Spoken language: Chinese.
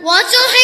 我就是